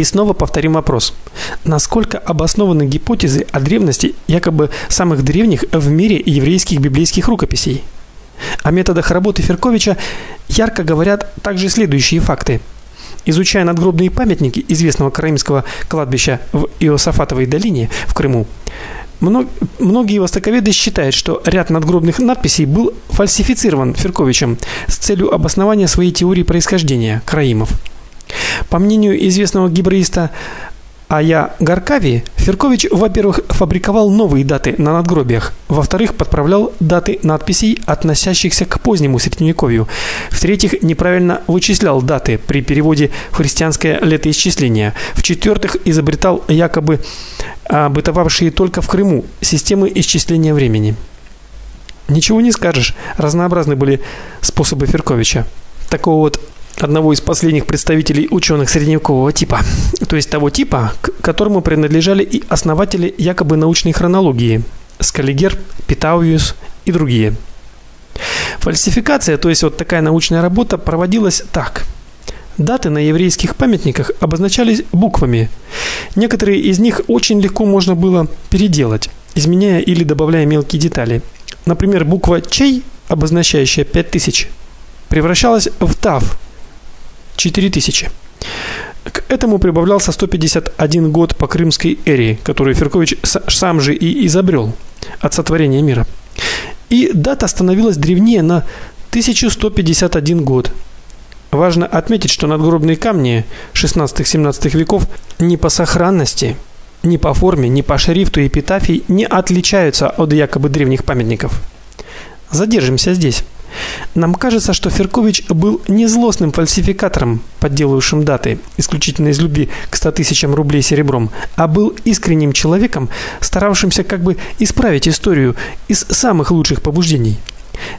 И снова повторим вопрос. Насколько обоснованы гипотезы о древности якобы самых древних в мире еврейских библейских рукописей? О методах работы Ферковича ярко говорят также следующие факты. Изучая надгробные памятники известного караимского кладбища в Иосафатовой долине в Крыму, многие востоковеды считают, что ряд надгробных надписей был фальсифицирован Ферковичем с целью обоснования своей теории происхождения караимов. По мнению известного гибраиста Ая Гаркави, Феркович, во-первых, фабриковал новые даты на надгробиях, во-вторых, подправлял даты надписей, относящихся к позднему средневековью, в-третьих, неправильно вычислял даты при переводе в христианское летоисчисление, в-четвертых, изобретал якобы а, бытовавшие только в Крыму системы исчисления времени. Ничего не скажешь, разнообразны были способы Ферковича. Такого вот одного из последних представителей ученых средневекового типа, то есть того типа, к которому принадлежали и основатели якобы научной хронологии: Скаллигер, Питауиус и другие. Фальсификация, то есть вот такая научная работа проводилась так: Даты на еврейских памятниках обозначались буквами. Некоторые из них очень легко можно было переделать, изменяя или добавляя мелкие детали. Например, буква Чей, обозначающая 5000, превращалась в Тав, 4000. К этому прибавлялся 151 год по крымской эре, которую Феркович сам же и изобрел от сотворения мира. И дата становилась древнее на 1151 год. Важно отметить, что надгробные камни 16-17 веков ни по сохранности, ни по форме, ни по шрифту эпитафий не отличаются от якобы древних памятников. Задержимся здесь. Нам кажется, что Феркович был не злостным фальсификатором, подделывавшим даты исключительно из любви к 100 тысячам рублей серебром, а был искренним человеком, старавшимся как бы исправить историю из самых лучших побуждений.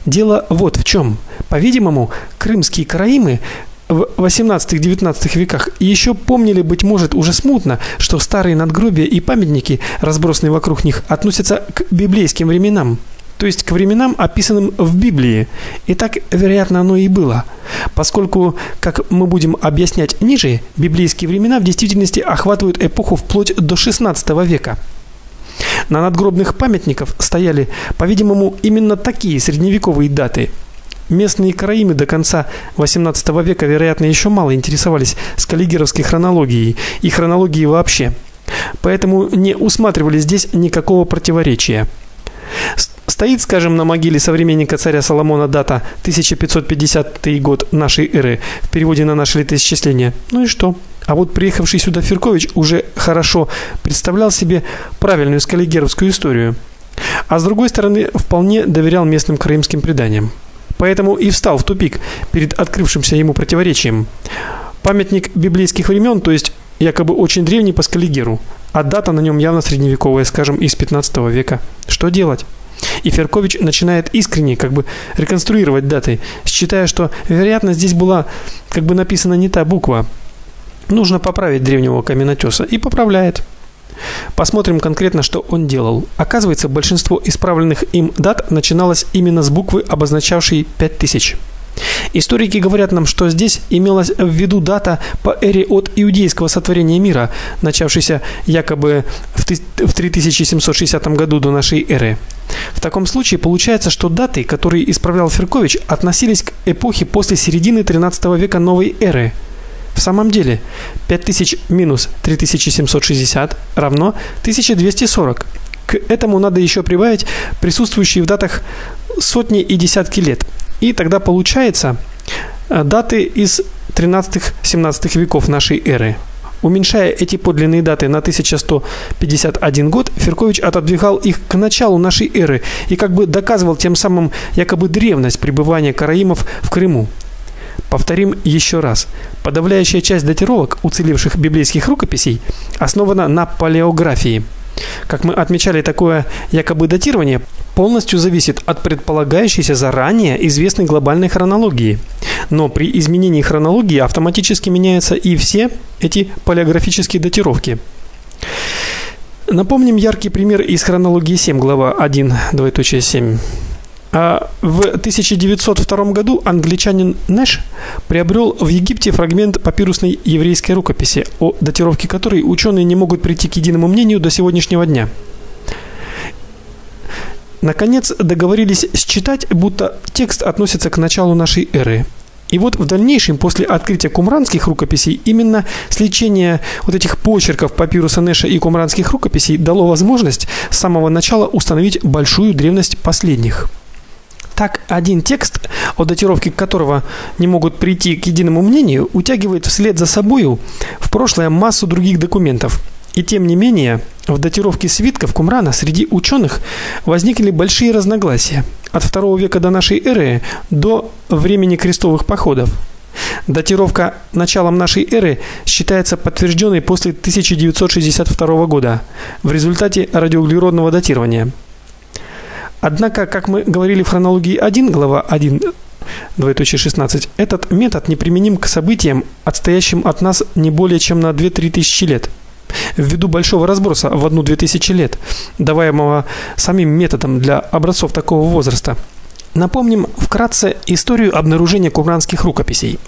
Дело вот в чем. По-видимому, крымские караимы в 18-19 веках еще помнили быть может уже смутно, что старые надгробия и памятники, разбросанные вокруг них, относятся к библейским временам то есть к временам, описанным в Библии. И так, вероятно, оно и было, поскольку, как мы будем объяснять ниже, библейские времена в действительности охватывают эпоху вплоть до XVI века. На надгробных памятниках стояли, по-видимому, именно такие средневековые даты. Местные караимы до конца XVIII века, вероятно, еще мало интересовались скаллигеровской хронологией и хронологией вообще. Поэтому не усматривали здесь никакого противоречия. Стоит, скажем, на могиле современника царя Соломона дата 1550 год нашей эры в переводе на наше летоисчисление. Ну и что? А вот приехавший сюда Феркович уже хорошо представлял себе правильную скаллигеровскую историю. А с другой стороны, вполне доверял местным крымским преданиям. Поэтому и встал в тупик перед открывшимся ему противоречием. Памятник библейских времен, то есть якобы очень древний по скаллигеру, а дата на нем явно средневековая, скажем, из 15 века. Что делать? И Феркович начинает искренне как бы реконструировать даты, считая, что вероятно здесь была как бы написана не та буква. Нужно поправить древнего каменотеса и поправляет. Посмотрим конкретно, что он делал. Оказывается, большинство исправленных им дат начиналось именно с буквы, обозначавшей 5000. Историки говорят нам, что здесь имелась в виду дата по эре от иудейского сотворения мира, начавшейся якобы в 3760 году до нашей эры. В таком случае получается, что даты, которые исправлял Феркович, относились к эпохе после середины 13 века новой эры. В самом деле, 5000 минус 3760 равно 1240. К этому надо еще прибавить присутствующие в датах сотни и десятки лет. И тогда получается э, даты из 13-17 веков нашей эры. Уменьшая эти подлинные даты на 1151 год, Феркович отодвигал их к началу нашей эры и как бы доказывал тем самым якобы древность пребывания караимов в Крыму. Повторим еще раз. Подавляющая часть датировок уцелевших библейских рукописей основана на палеографии. Как мы отмечали, такое якобы датирование полностью зависит от предполагающейся заранее известной глобальной хронологии. Но при изменении хронологии автоматически меняются и все эти палеографические датировки. Напомним яркий пример из хронологии 7, глава 1, 2.7. А в 1902 году англичанин Нэш приобрел в Египте фрагмент папирусной еврейской рукописи, о датировке которой ученые не могут прийти к единому мнению до сегодняшнего дня. Наконец договорились считать, будто текст относится к началу нашей эры. И вот в дальнейшем, после открытия кумранских рукописей, именно сличение вот этих почерков папируса Нэша и кумранских рукописей дало возможность с самого начала установить большую древность последних. Так, один текст, о датировке которого не могут прийти к единому мнению, утягивает вслед за собою в прошлое массу других документов. И тем не менее, в датировке свитков Кумрана среди ученых возникли большие разногласия от II века до нашей эры до времени крестовых походов. Датировка началом нашей эры считается подтвержденной после 1962 года в результате радиоуглеродного датирования. Однако, как мы говорили в хронологии 1, глава 1, двоеточие 16, этот метод неприменим к событиям, отстоящим от нас не более чем на 2-3 тысячи лет ввиду большого разброса в одну-две тысячи лет, даваемого самим методом для образцов такого возраста. Напомним вкратце историю обнаружения кумранских рукописей.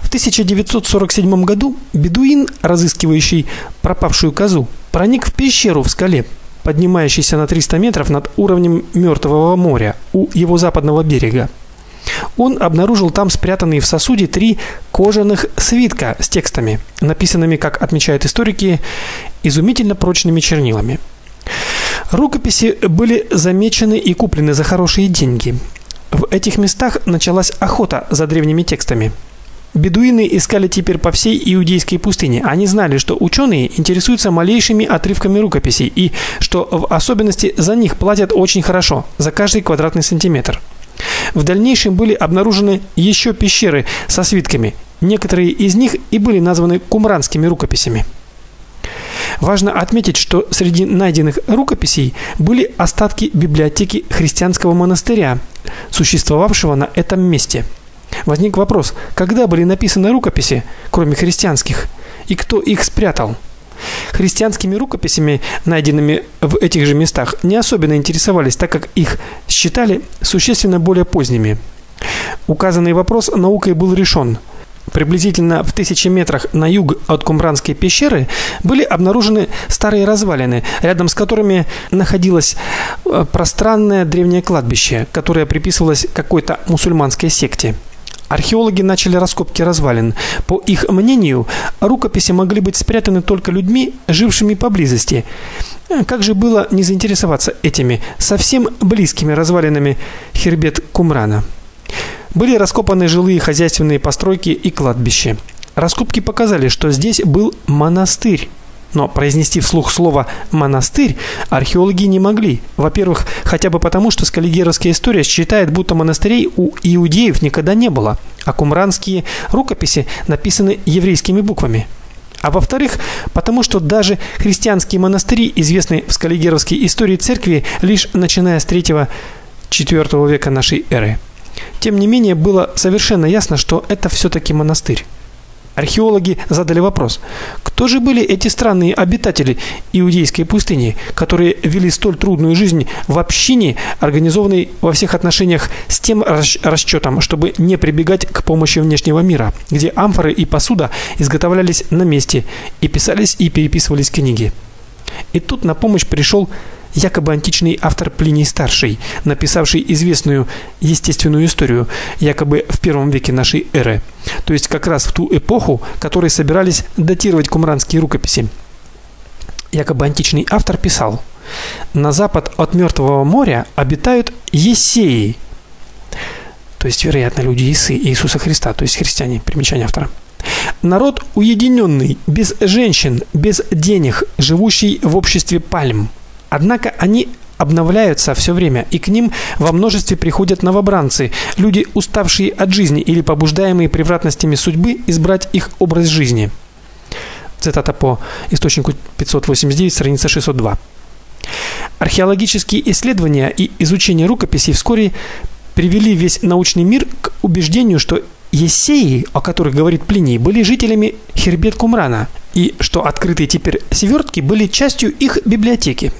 В 1947 году бедуин, разыскивающий пропавшую козу, проник в пещеру в скале, поднимающейся на 300 метров над уровнем Мертвого моря у его западного берега. Он обнаружил там спрятанные в сосуде три кожаных свитка с текстами, написанными, как отмечают историки, изумительно прочными чернилами. Рукописи были замечены и куплены за хорошие деньги. В этих местах началась охота за древними текстами. Бедуины искали теперь по всей иудейской пустыне. Они знали, что ученые интересуются малейшими отрывками рукописей и что в особенности за них платят очень хорошо, за каждый квадратный сантиметр. В дальнейшем были обнаружены еще пещеры со свитками. Некоторые из них и были названы кумранскими рукописями. Важно отметить, что среди найденных рукописей были остатки библиотеки христианского монастыря, существовавшего на этом месте. Возник вопрос: когда были написаны рукописи, кроме христианских, и кто их спрятал? Христианскими рукописями, найденными в этих же местах, не особенно интересовались, так как их считали существенно более поздними. Указанный вопрос наукой был решен. Приблизительно в тысячи метрах на юг от Кумранской пещеры были обнаружены старые развалины, рядом с которыми находилось э, пространное древнее кладбище, которое приписывалось какой-то мусульманской секте. Археологи начали раскопки развалин. По их мнению, рукописи могли быть спрятаны только людьми, жившими поблизости. Как же было не заинтересоваться этими совсем близкими развалинами Хербет Кумрана? Были раскопаны жилые хозяйственные постройки и кладбище. Раскопки показали, что здесь был монастырь. Но произнести вслух слово монастырь археологи не могли. Во-первых, хотя бы потому, что скаллигеровская история считает, будто монастырей у иудеев никогда не было, а кумранские рукописи написаны еврейскими буквами. А во-вторых, потому что даже христианские монастыри известны в скаллигеровской истории церкви лишь начиная с 3-4 века нашей эры. Тем не менее, было совершенно ясно, что это все таки монастырь. Археологи задали вопрос: кто же были эти странные обитатели иудейской пустыни, которые вели столь трудную жизнь в общине, организованной во всех отношениях с тем расчетом, чтобы не прибегать к помощи внешнего мира, где амфоры и посуда изготовлялись на месте и писались и переписывались книги. И тут на помощь пришел якобы античный автор Плиний старший, написавший известную естественную историю, якобы в первом веке нашей эры, то есть как раз в ту эпоху, которой собирались датировать кумранские рукописи. Якобы античный автор писал: "На запад от Мертвого моря обитают ессеи". То есть, вероятно, люди Исы Иисуса Христа, то есть христиане, примечание автора. Народ уединенный, без женщин, без денег, живущий в обществе пальм. Однако они обновляются все время, и к ним во множестве приходят новобранцы, люди, уставшие от жизни или побуждаемые превратностями судьбы избрать их образ жизни. Цитата по источнику 589, страница 602. Археологические исследования и изучение рукописей вскоре привели весь научный мир к убеждению, что Ессеи, о которых говорит Плиний, были жителями Хербет-Кумрана, и что открытые теперь свертки были частью их библиотеки.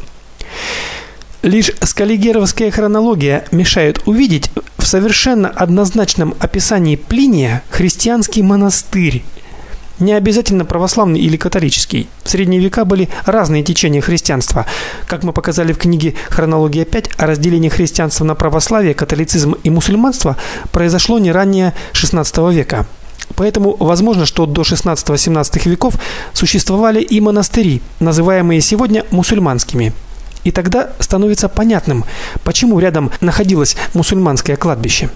Лишь скаллигеровская хронология мешает увидеть в совершенно однозначном описании Плиния христианский монастырь. Не обязательно православный или католический. В средние века были разные течения христианства. Как мы показали в книге Хронология 5, о разделении христианства на православие, католицизм и мусульманство произошло не ранее XVI века. Поэтому возможно, что до 16-17 веков существовали и монастыри, называемые сегодня мусульманскими. И тогда становится понятным, почему рядом находилось мусульманское кладбище.